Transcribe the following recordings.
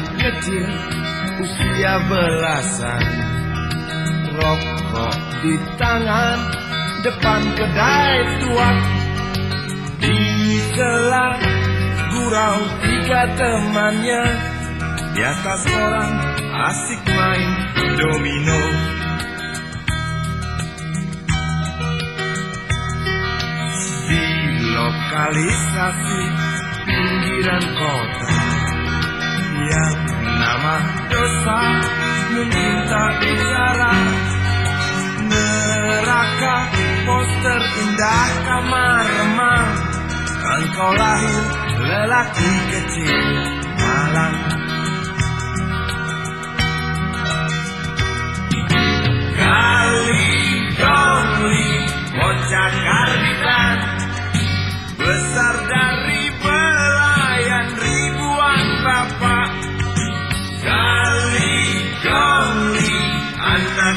kecil usia belasan. Rokok di tangan depan kedai tua Di celah gurau tiga temannya. Di atas orang asik main domino. Di lokalisasi pinggiran kota Yang nama dosa mungkin tak bicara. Neraka poster indah kamar remang. Engkau lahir lelaki kecil malang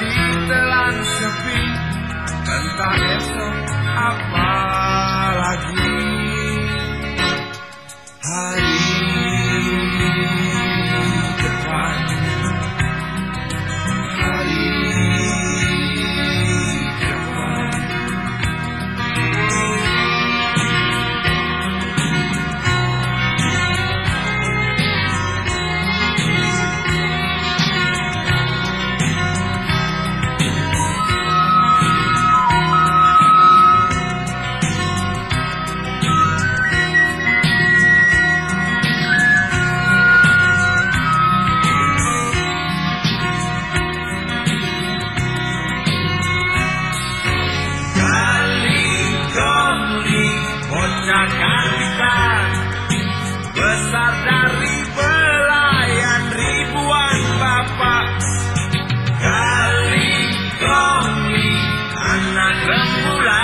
di telan sepi. Tentang esok apa? 出来